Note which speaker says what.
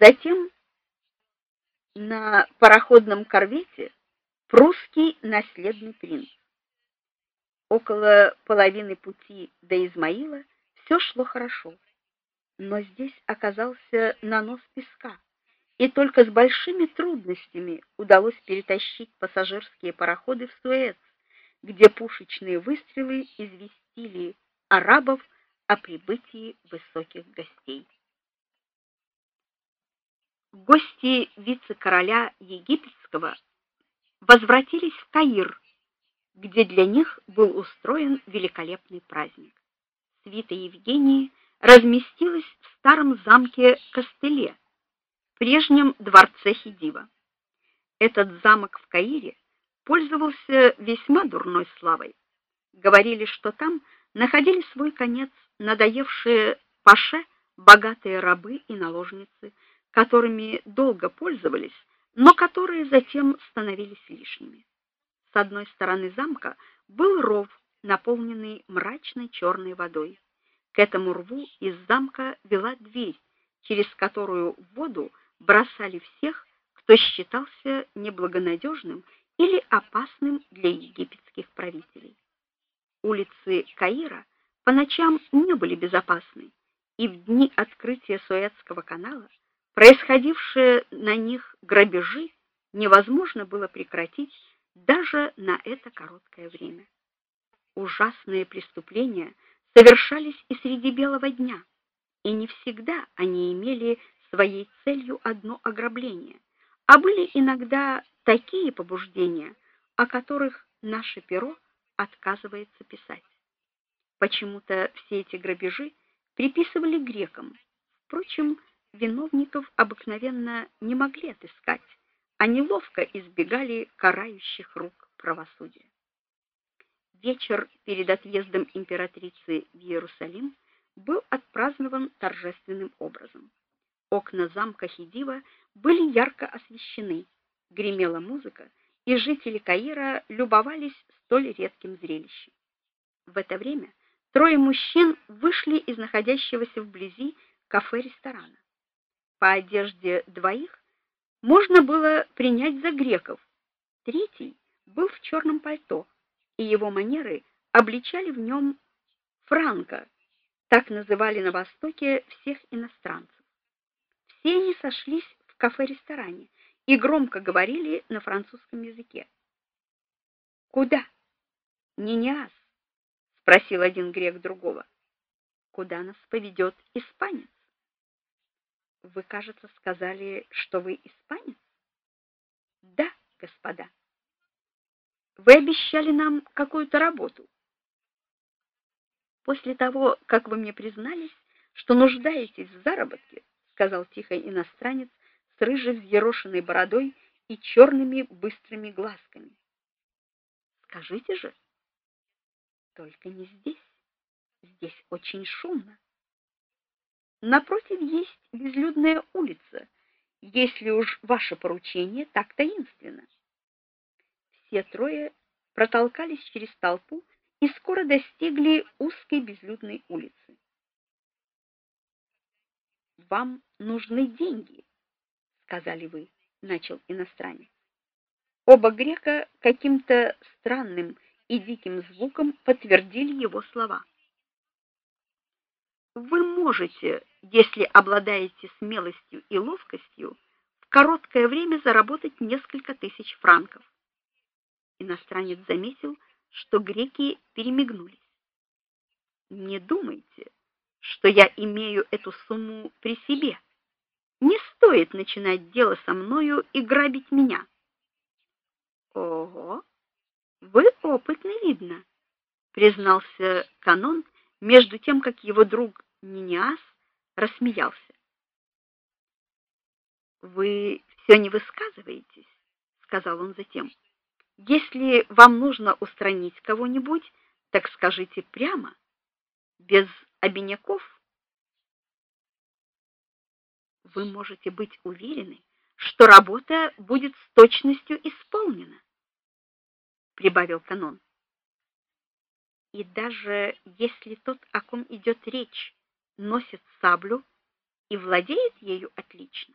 Speaker 1: Затем на пароходном корвете прусский наследный принц. Около половины пути до Измаила все шло хорошо. Но здесь оказался нанос песка, и только с большими трудностями удалось перетащить пассажирские пароходы в Суэц, где пушечные выстрелы известили арабов о прибытии высоких гостей. Гости вице-короля египетского возвратились в Каир, где для них был устроен великолепный праздник. Свита Евгении разместилась в старом замке Кастеле, прежнем дворце Хидива. Этот замок в Каире пользовался весьма дурной славой. Говорили, что там находили свой конец надоевшие паше богатые рабы и наложницы, которыми долго пользовались, но которые затем становились лишними. С одной стороны замка был ров, наполненный мрачной черной водой. К этому рву из замка вела дверь, через которую в воду бросали всех, кто считался неблагонадежным или опасным для египетских правителей. Улицы Каира по ночам не были безопасны, и в дни открытия Суэцкого канала происходившие на них грабежи невозможно было прекратить даже на это короткое время. Ужасные преступления совершались и среди белого дня, и не всегда они имели своей целью одно ограбление, а были иногда такие побуждения, о которых наше перо отказывается писать. Почему-то все эти грабежи приписывали грекам. Впрочем, виновников обыкновенно не могли отыскать, они ловко избегали карающих рук правосудия. Вечер перед отъездом императрицы в Иерусалим был отпразднован торжественным образом. Окна замка Хидива были ярко освещены, гремела музыка, и жители Каира любовались столь редким зрелищем. В это время трое мужчин вышли из находящегося вблизи кафе-ресторана. По одежде двоих можно было принять за греков. Третий был в черном пальто, и его манеры обличали в нем франка, так называли на востоке всех иностранцев. Все они сошлись в кафе-ресторане и громко говорили на французском языке. Куда? Ниняс, спросил один грек другого. Куда нас поведет испанец? Вы, кажется, сказали, что вы испанец? Да, господа. Вы обещали нам какую-то работу. После того, как вы мне признались, что нуждаетесь в заработке, сказал тихо иностранец с рыжей взъерошенной бородой и черными быстрыми глазками. Скажите же. Только не здесь. Здесь очень шумно. Напротив есть безлюдная улица, если уж ваше поручение так таинственно. Все трое протолкались через толпу и скоро достигли узкой безлюдной улицы. Вам нужны деньги, сказали вы, начал иностранец. Оба грека каким-то странным и диким звуком подтвердили его слова. Вы можете, если обладаете смелостью и ловкостью, в короткое время заработать несколько тысяч франков. Иностранец заметил, что греки перемигнулись. Не думайте, что я имею эту сумму при себе. Не стоит начинать дело со мною и грабить меня. Ого, вы опытный, видно, признался канон между тем, как его друг Ниниас рассмеялся. Вы все не высказываетесь, сказал он затем. Если вам нужно устранить кого-нибудь, так скажите прямо, без обиняков. Вы можете быть уверены, что работа будет с точностью исполнена, прибавил канон. И даже если тот, о ком идет речь, носит саблю и владеет ею отлично,